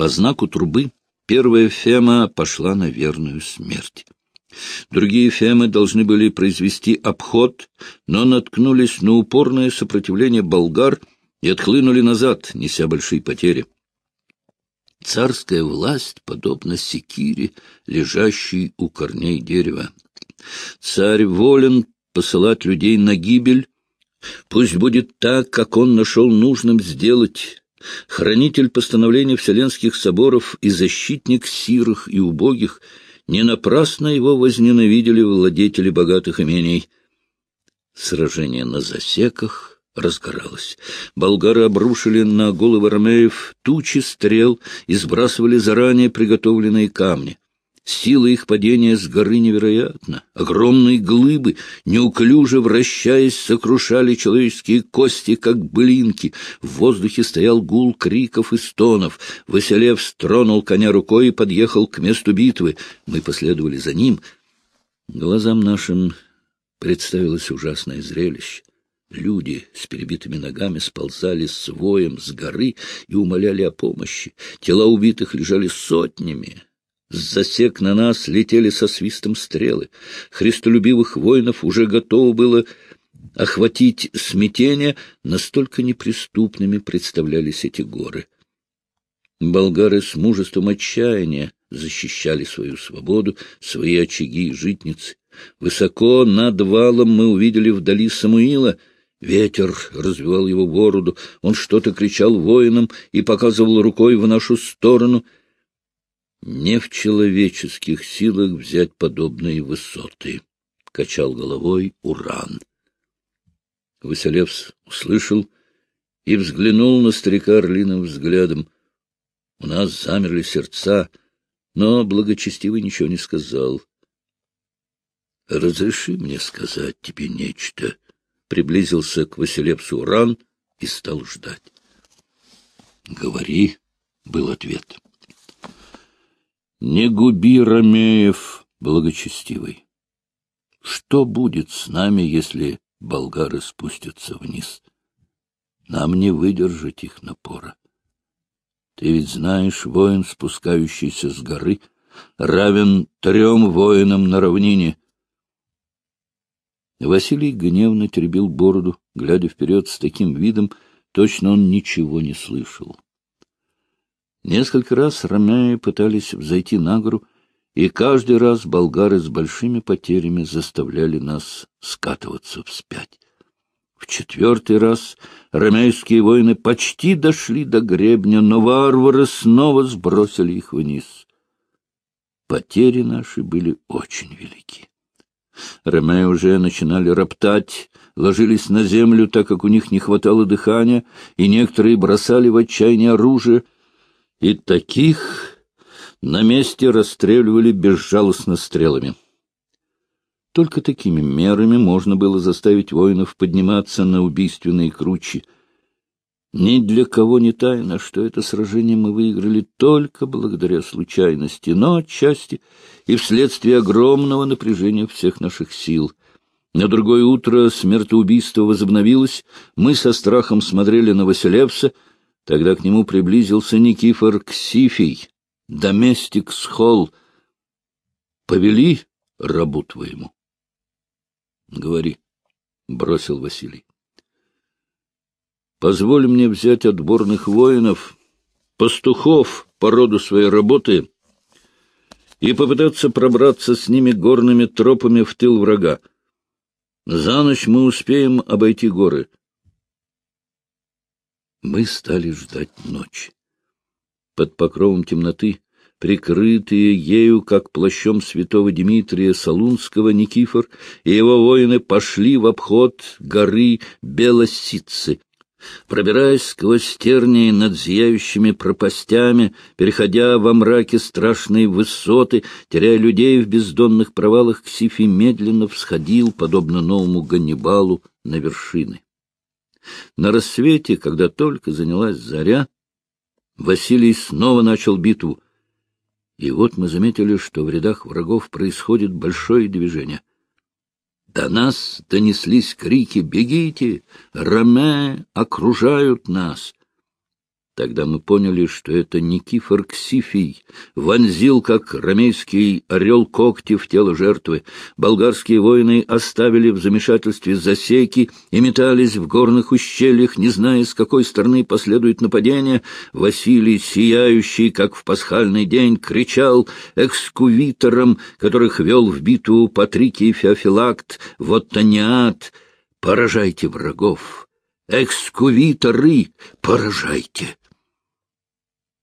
По знаку трубы первая фема пошла на верную смерть. Другие фемы должны были произвести обход, но наткнулись на упорное сопротивление болгар и отхлынули назад, неся большие потери. Царская власть подобна секире, лежащей у корней дерева. Царь волен посылать людей на гибель. Пусть будет так, как он нашел нужным сделать. Хранитель постановления Вселенских соборов и защитник сирых и убогих — не напрасно его возненавидели владетели богатых имений. Сражение на засеках разгоралось. Болгары обрушили на головы ромеев тучи стрел и сбрасывали заранее приготовленные камни. Сила их падения с горы невероятна. Огромные глыбы, неуклюже вращаясь, сокрушали человеческие кости, как блинки. В воздухе стоял гул криков и стонов. Василев стронул коня рукой и подъехал к месту битвы. Мы последовали за ним. Глазам нашим представилось ужасное зрелище. Люди с перебитыми ногами сползали с воем с горы и умоляли о помощи. Тела убитых лежали сотнями. С засек на нас летели со свистом стрелы. Христолюбивых воинов уже готово было охватить смятение, настолько неприступными представлялись эти горы. Болгары с мужеством отчаяния защищали свою свободу, свои очаги и житницы. Высоко над валом мы увидели вдали Самуила. Ветер развивал его бороду, он что-то кричал воинам и показывал рукой в нашу сторону — не в человеческих силах взять подобные высоты, — качал головой Уран. Василевс услышал и взглянул на старика орлиным взглядом. У нас замерли сердца, но благочестивый ничего не сказал. — Разреши мне сказать тебе нечто, — приблизился к Василевсу Уран и стал ждать. — Говори, — был ответ. — не губи, Ромеев, благочестивый. Что будет с нами, если болгары спустятся вниз? Нам не выдержать их напора. Ты ведь знаешь, воин, спускающийся с горы, равен трем воинам на равнине. Василий гневно теребил бороду, глядя вперед с таким видом, точно он ничего не слышал. Несколько раз ромяи пытались взойти на гору, и каждый раз болгары с большими потерями заставляли нас скатываться вспять. В четвертый раз ромейские воины почти дошли до гребня, но варвары снова сбросили их вниз. Потери наши были очень велики. Ромеи уже начинали роптать, ложились на землю, так как у них не хватало дыхания, и некоторые бросали в отчаянии оружие — и таких на месте расстреливали безжалостно стрелами. Только такими мерами можно было заставить воинов подниматься на убийственные кручи. Ни для кого не тайно, что это сражение мы выиграли только благодаря случайности, но отчасти и вследствие огромного напряжения всех наших сил. На другое утро смертоубийство возобновилось, мы со страхом смотрели на Василевса — Тогда к нему приблизился Никифор Ксифий, доместик Схол. «Повели рабу твоему?» «Говори», — бросил Василий. «Позволь мне взять отборных воинов, пастухов по роду своей работы и попытаться пробраться с ними горными тропами в тыл врага. За ночь мы успеем обойти горы». Мы стали ждать ночи. Под покровом темноты, прикрытые ею, как плащом святого Дмитрия Солунского, Никифор и его воины пошли в обход горы Белосицы, Пробираясь сквозь тернии над зияющими пропастями, переходя во мраке страшные высоты, теряя людей в бездонных провалах, Ксифи медленно всходил, подобно новому Ганнибалу, на вершины. На рассвете, когда только занялась заря, Василий снова начал битву. И вот мы заметили, что в рядах врагов происходит большое движение. До нас донеслись крики «Бегите! Роме окружают нас!» Тогда мы поняли, что это Никифор Ксифий вонзил, как ромейский орел, когти в тело жертвы. Болгарские воины оставили в замешательстве засеки и метались в горных ущельях, не зная, с какой стороны последует нападение. Василий, сияющий, как в пасхальный день, кричал экскувиторам, которых вел в битву Патрикий Феофилакт, вот Таниат, «Поражайте врагов! Экскувиторы, поражайте!»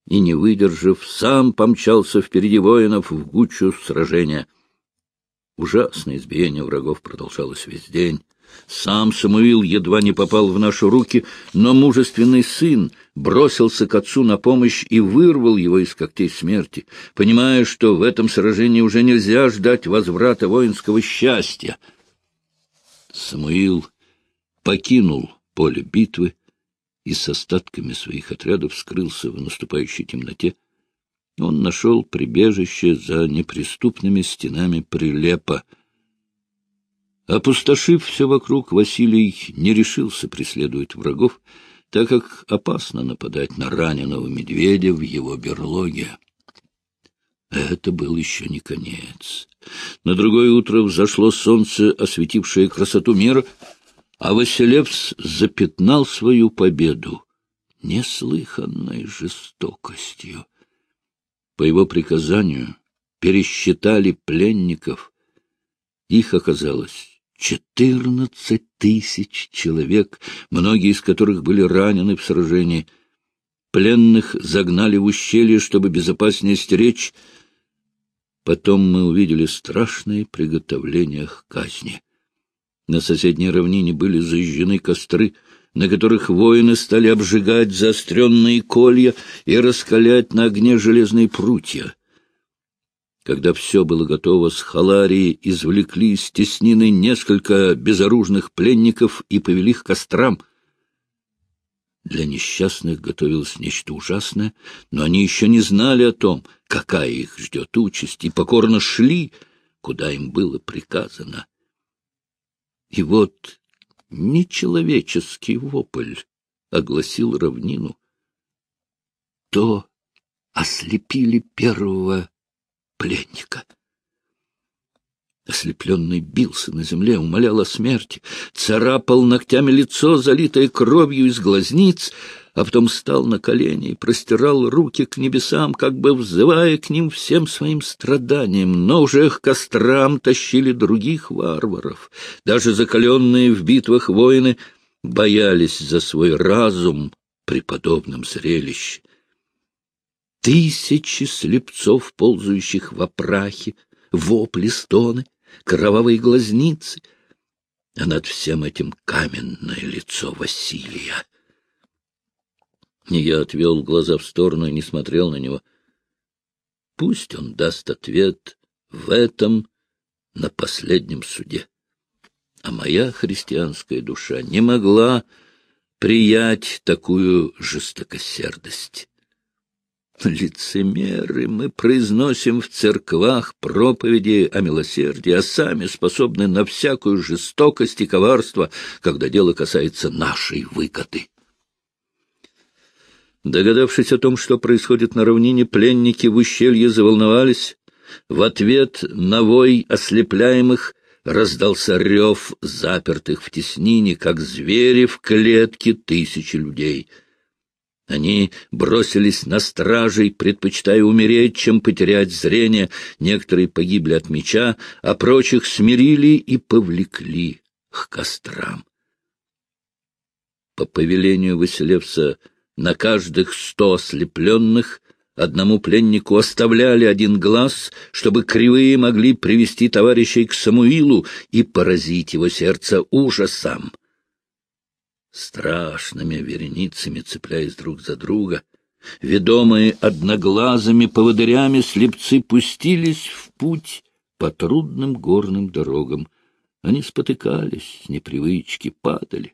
И, не выдержав, сам помчался впереди воинов в гучу сражения. Ужасное избиение врагов продолжалось весь день. Сам Самуил едва не попал в наши руки, но мужественный сын бросился к отцу на помощь и вырвал его из когтей смерти, понимая, что в этом сражении уже нельзя ждать возврата воинского счастья. Самуил покинул поле битвы, и с остатками своих отрядов скрылся в наступающей темноте. Он нашел прибежище за неприступными стенами прилепа. Опустошив все вокруг, Василий не решился преследовать врагов, так как опасно нападать на раненого медведя в его берлоге. Это был еще не конец. На другое утро взошло солнце, осветившее красоту мира — а Василевс запятнал свою победу неслыханной жестокостью. По его приказанию пересчитали пленников. Их оказалось четырнадцать тысяч человек, многие из которых были ранены в сражении. Пленных загнали в ущелье, чтобы безопаснее стеречь. Потом мы увидели страшные приготовления к казни. На соседней равнине были зажжены костры, на которых воины стали обжигать заостренные колья и раскалять на огне железные прутья. Когда все было готово, с халарии извлекли из теснины несколько безоружных пленников и повели их к кострам. Для несчастных готовилось нечто ужасное, но они еще не знали о том, какая их ждет участь, и покорно шли, куда им было приказано. И вот нечеловеческий вопль огласил равнину. То ослепили первого пленника. Ослепленный бился на земле, умолял о смерти, царапал ногтями лицо, залитое кровью из глазниц, а потом встал на колени и простирал руки к небесам, как бы взывая к ним всем своим страданиям, но уже к кострам тащили других варваров. Даже закаленные в битвах воины боялись за свой разум при подобном зрелище. Тысячи слепцов, ползающих в опрахе, вопли, стоны, кровавые глазницы, а над всем этим каменное лицо Василия — я отвел глаза в сторону и не смотрел на него. Пусть он даст ответ в этом на последнем суде. А моя христианская душа не могла приять такую жестокосердость. Лицемеры мы произносим в церквах проповеди о милосердии, а сами способны на всякую жестокость и коварство, когда дело касается нашей выгоды. Догадавшись о том, что происходит на равнине, пленники в ущелье заволновались. В ответ на вой ослепляемых раздался рев запертых в теснине, как звери в клетке тысячи людей. Они бросились на стражей, предпочитая умереть, чем потерять зрение. Некоторые погибли от меча, а прочих смирили и повлекли к кострам. По повелению Василевса на каждых сто ослепленных одному пленнику оставляли один глаз, чтобы кривые могли привести товарищей к Самуилу и поразить его сердце ужасом. Страшными вереницами, цепляясь друг за друга, ведомые одноглазыми поводырями, слепцы пустились в путь по трудным горным дорогам. Они спотыкались с непривычки, падали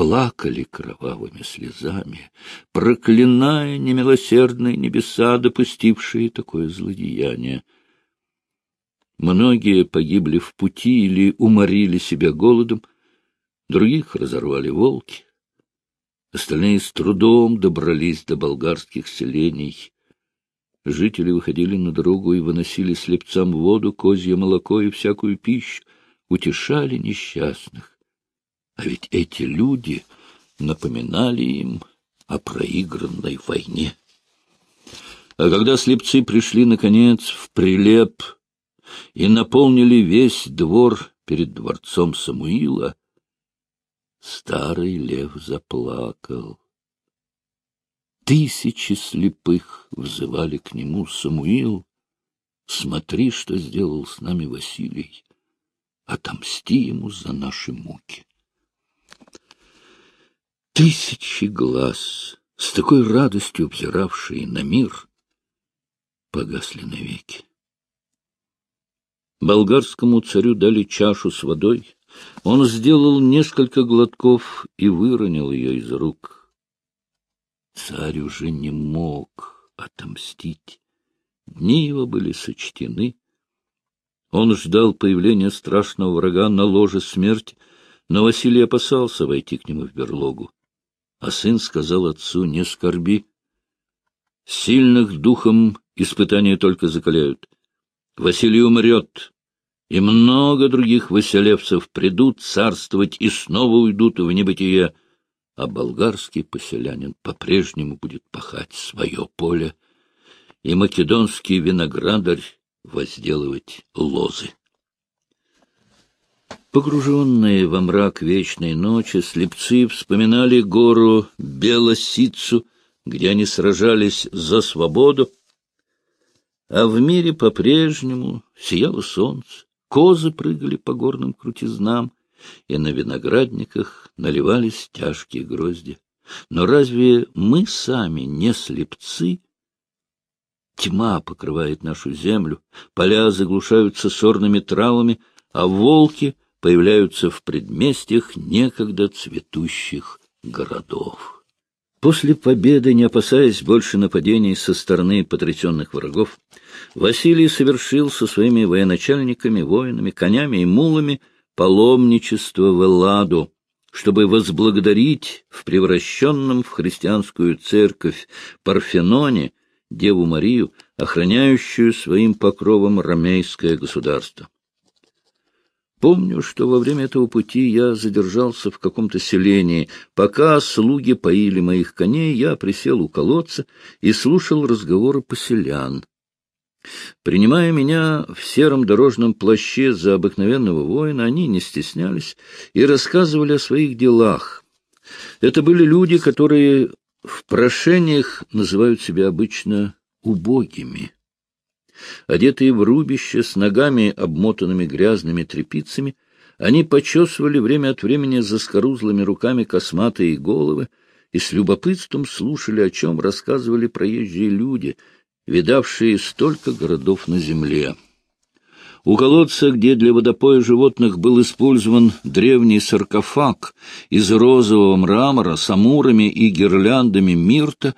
плакали кровавыми слезами, проклиная немилосердные небеса, допустившие такое злодеяние. Многие погибли в пути или уморили себя голодом, других разорвали волки. Остальные с трудом добрались до болгарских селений. Жители выходили на дорогу и выносили слепцам воду, козье молоко и всякую пищу, утешали несчастных. А ведь эти люди напоминали им о проигранной войне. А когда слепцы пришли, наконец, в прилеп и наполнили весь двор перед дворцом Самуила, старый лев заплакал. Тысячи слепых взывали к нему Самуил. Смотри, что сделал с нами Василий. Отомсти ему за наши муки. Тысячи глаз, с такой радостью взиравшие на мир, погасли навеки. Болгарскому царю дали чашу с водой. Он сделал несколько глотков и выронил ее из рук. Царь уже не мог отомстить. Дни его были сочтены. Он ждал появления страшного врага на ложе смерти, но Василий опасался войти к нему в берлогу. А сын сказал отцу, не скорби. Сильных духом испытания только закаляют. Василий умрет, и много других василевцев придут царствовать и снова уйдут в небытие, а болгарский поселянин по-прежнему будет пахать свое поле, и македонский виноградарь возделывать лозы. Погруженные во мрак вечной ночи, слепцы вспоминали гору Белосицу, где они сражались за свободу, а в мире по-прежнему сияло солнце, козы прыгали по горным крутизнам, и на виноградниках наливались тяжкие грозди. Но разве мы сами не слепцы? Тьма покрывает нашу землю, поля заглушаются сорными травами, а волки появляются в предместьях некогда цветущих городов. После победы, не опасаясь больше нападений со стороны потрясенных врагов, Василий совершил со своими военачальниками, воинами, конями и мулами паломничество в Элладу, чтобы возблагодарить в превращенном в христианскую церковь Парфеноне Деву Марию, охраняющую своим покровом ромейское государство. Помню, что во время этого пути я задержался в каком-то селении. Пока слуги поили моих коней, я присел у колодца и слушал разговоры поселян. Принимая меня в сером дорожном плаще за обыкновенного воина, они не стеснялись и рассказывали о своих делах. Это были люди, которые в прошениях называют себя обычно убогими. Одетые в рубище, с ногами, обмотанными грязными тряпицами, они почесывали время от времени заскорузлыми руками косматые головы и с любопытством слушали, о чем рассказывали проезжие люди, видавшие столько городов на земле. У колодца, где для водопоя животных был использован древний саркофаг из розового мрамора с амурами и гирляндами мирта,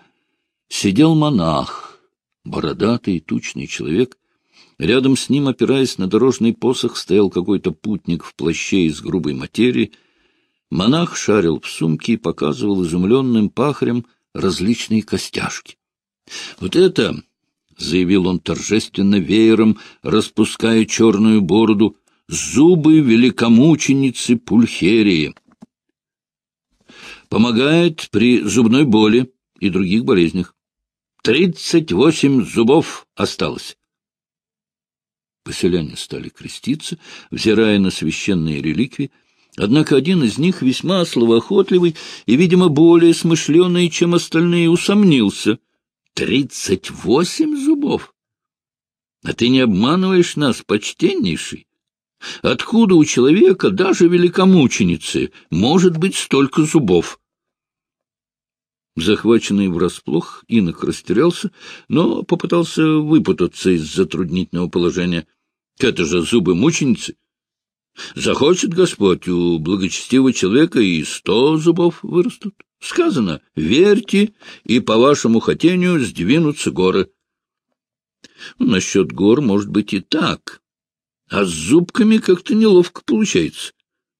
сидел монах, бородатый, тучный человек. Рядом с ним, опираясь на дорожный посох, стоял какой-то путник в плаще из грубой материи. Монах шарил в сумке и показывал изумленным пахарям различные костяшки. — Вот это, — заявил он торжественно веером, распуская черную бороду, — зубы великомученицы Пульхерии. Помогает при зубной боли и других болезнях. Тридцать восемь зубов осталось. Поселяне стали креститься, взирая на священные реликвии, однако один из них, весьма словоохотливый и, видимо, более смышленый, чем остальные, усомнился. Тридцать восемь зубов? А ты не обманываешь нас, почтеннейший? Откуда у человека, даже великомученицы, может быть столько зубов? Захваченный врасплох, инок растерялся, но попытался выпутаться из затруднительного положения. Это же зубы мученицы. Захочет Господь, у благочестивого человека и сто зубов вырастут. Сказано, верьте, и по вашему хотению сдвинутся горы. Насчет гор может быть и так, а с зубками как-то неловко получается.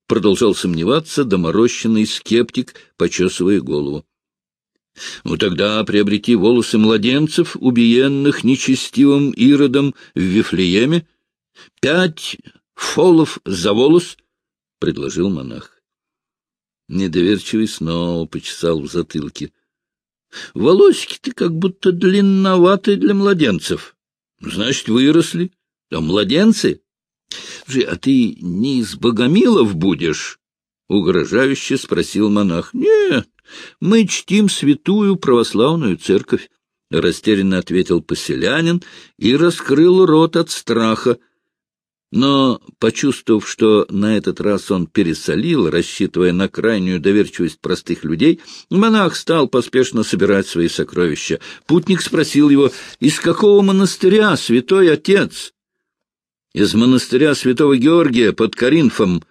продолжал сомневаться доморощенный скептик, почесывая голову. Ну тогда приобрети волосы младенцев, убиенных нечестивым Иродом в Вифлееме. Пять фолов за волос, — предложил монах. Недоверчивый снова почесал в затылке. — Волосики-то как будто длинноватые для младенцев. Значит, выросли. А младенцы? А ты не из богомилов будешь? — угрожающе спросил монах. — Нет, мы чтим святую православную церковь, — растерянно ответил поселянин и раскрыл рот от страха. Но, почувствовав, что на этот раз он пересолил, рассчитывая на крайнюю доверчивость простых людей, монах стал поспешно собирать свои сокровища. Путник спросил его, из какого монастыря, святой отец? Из монастыря святого Георгия под Каринфом.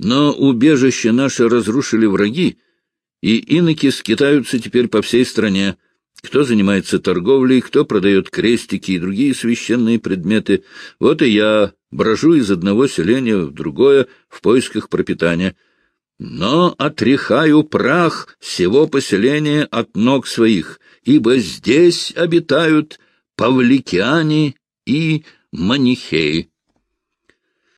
Но убежище наше разрушили враги, и иноки скитаются теперь по всей стране. Кто занимается торговлей, кто продает крестики и другие священные предметы. Вот и я брожу из одного селения в другое в поисках пропитания. Но отряхаю прах всего поселения от ног своих, ибо здесь обитают павликиане и манихеи.